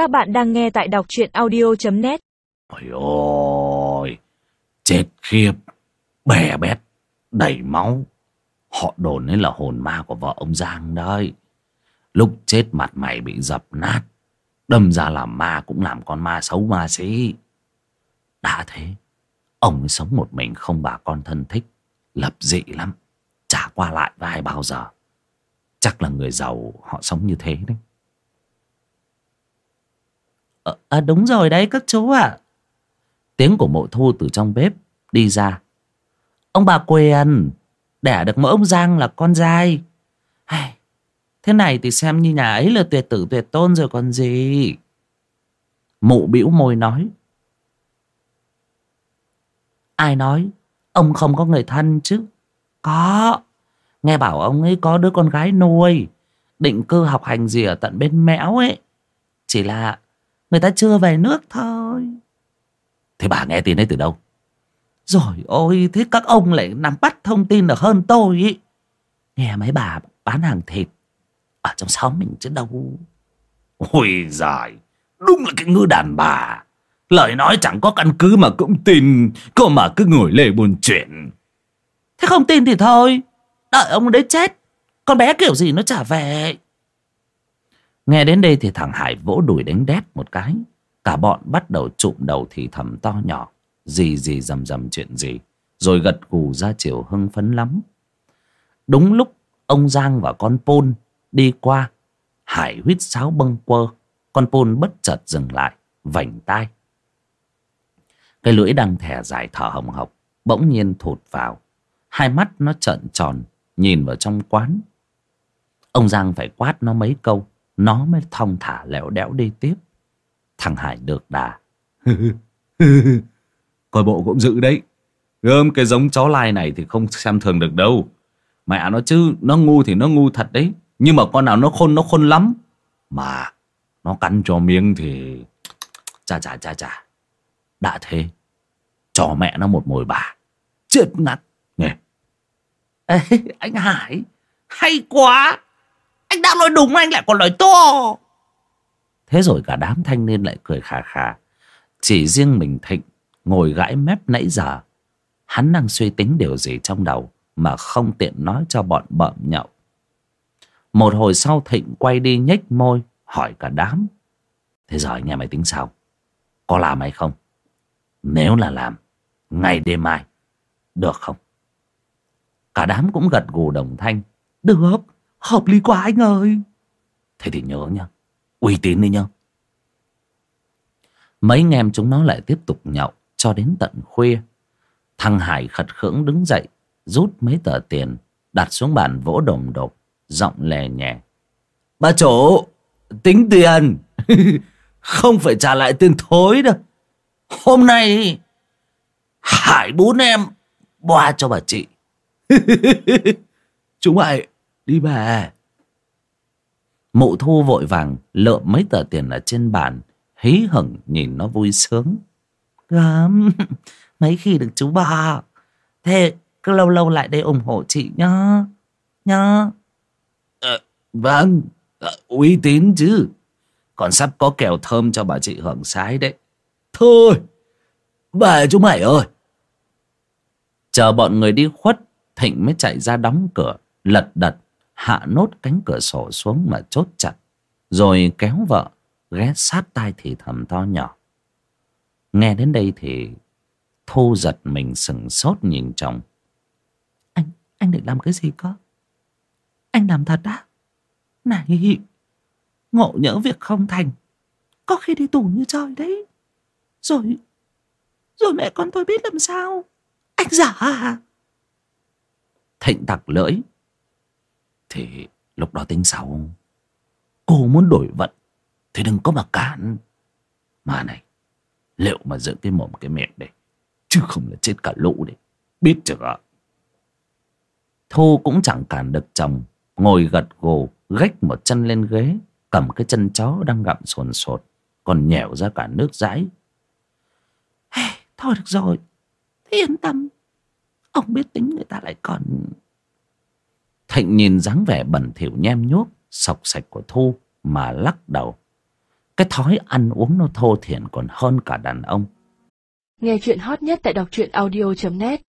Các bạn đang nghe tại đọc truyện audio.net Ôi ôi, chết khiếp, bè bét, đầy máu. Họ đồn ấy là hồn ma của vợ ông Giang đấy. Lúc chết mặt mày bị dập nát, đâm ra là ma cũng làm con ma xấu ma xí. Đã thế, ông ấy sống một mình không bà con thân thích, lập dị lắm, chả qua lại với ai bao giờ. Chắc là người giàu họ sống như thế đấy. Ờ, à, đúng rồi đấy các chú ạ. Tiếng của mộ thu từ trong bếp đi ra. Ông bà Quyền, đẻ được mỗi ông Giang là con trai. Thế này thì xem như nhà ấy là tuyệt tử tuyệt tôn rồi còn gì. Mụ bĩu môi nói. Ai nói, ông không có người thân chứ. Có, nghe bảo ông ấy có đứa con gái nuôi. Định cư học hành gì ở tận bên mẽo ấy. Chỉ là người ta chưa về nước thôi. Thế bà nghe tin ấy từ đâu? Rồi ôi, thế các ông lại nắm bắt thông tin được hơn tôi ý. Nghe mấy bà bán hàng thịt ở trong xóm mình chứ đâu. Ôi giời, đúng là cái ngư đàn bà. Lời nói chẳng có căn cứ mà cũng tin, cô mà cứ ngồi lê buồn chuyện. Thế không tin thì thôi, đợi ông đấy chết, con bé kiểu gì nó trả về. Nghe đến đây thì thằng Hải vỗ đùi đánh đét một cái. Cả bọn bắt đầu trụm đầu thì thầm to nhỏ. Gì gì rầm rầm chuyện gì. Rồi gật gù ra chiều hưng phấn lắm. Đúng lúc ông Giang và con Pôn đi qua. Hải huyết sáo bâng quơ. Con Pôn bất chợt dừng lại, vảnh tai. Cái lưỡi đang thẻ dài thở hồng hộc. Bỗng nhiên thụt vào. Hai mắt nó trợn tròn, nhìn vào trong quán. Ông Giang phải quát nó mấy câu nó mới thong thả lẻo đẽo đi tiếp. Thằng hải được đà. Coi bộ cũng dự đấy. Gơm cái giống chó lai này thì không xem thường được đâu. Mẹ nó chứ nó ngu thì nó ngu thật đấy. Nhưng mà con nào nó khôn nó khôn lắm. Mà nó cắn cho miếng thì cha cha cha cha đã thế cho mẹ nó một mồi bà. Chết ngắt. Nghe. Ê, anh Hải hay quá anh đang nói đúng anh lại còn nói to. Thế rồi cả đám thanh niên lại cười khà khà. Chỉ riêng mình Thịnh Ngồi gãi mép nãy giờ. Hắn đang suy tính điều gì trong đầu Mà không tiện nói cho bọn bợm nhậu. Một hồi sau Thịnh quay đi nhếch môi, Hỏi cả đám. Thế giờ anh em mày tính sao? Có làm hay không? Nếu là làm Ngày đêm mai, Được không? Cả đám cũng gật gù đồng thanh. Được. Hợp lý quá anh ơi. Thế thì nhớ nhá, Uy tín đi nhá. Mấy anh em chúng nó lại tiếp tục nhậu Cho đến tận khuya. Thằng Hải khật khưỡng đứng dậy, Rút mấy tờ tiền, Đặt xuống bàn vỗ đồng đột Giọng lè nhẹ Bà chủ, Tính tiền. Không phải trả lại tiền thối đâu. Hôm nay, Hải bốn em, Boa cho bà chị. Chúng mày Đi về. Mụ thu vội vàng lượm mấy tờ tiền ở trên bàn. Hí hửng nhìn nó vui sướng. Gớm. Mấy khi được chú bà. Thế cứ lâu lâu lại đây ủng hộ chị nhá. Nhá. À, vâng. À, uy tín chứ. Còn sắp có kèo thơm cho bà chị hưởng sái đấy. Thôi. Về chú mày ơi. Chờ bọn người đi khuất. Thịnh mới chạy ra đóng cửa. Lật đật hạ nốt cánh cửa sổ xuống mà chốt chặt, rồi kéo vợ ghé sát tai thì thầm to nhỏ. Nghe đến đây thì thu giật mình sừng sốt nhìn chồng. Anh anh định làm cái gì cơ? Anh làm thật á? Này, ngộ nhỡ việc không thành. Có khi đi tù như trời đấy. Rồi rồi mẹ con tôi biết làm sao? Anh giả à? Thịnh tặc lưỡi thì lúc đó tính sau Cô muốn đổi vận Thì đừng có mà cản. Mà này Liệu mà giữ cái mồm cái miệng đây Chứ không là chết cả lũ đấy Biết chưa Thu cũng chẳng cản được chồng Ngồi gật gù Gách một chân lên ghế Cầm cái chân chó đang gặm sồn sột Còn nhẹo ra cả nước dãi. Hey, Thôi được rồi Thế yên tâm. Ông biết tính người ta lại còn Thịnh nhìn dáng vẻ bẩn thỉu nhem nhuốc, Sọc sạch của Thu Mà lắc đầu. Cái thói ăn uống nó thô thiển còn hơn cả đàn ông. Nghe chuyện hot nhất tại đọc truyện audio.net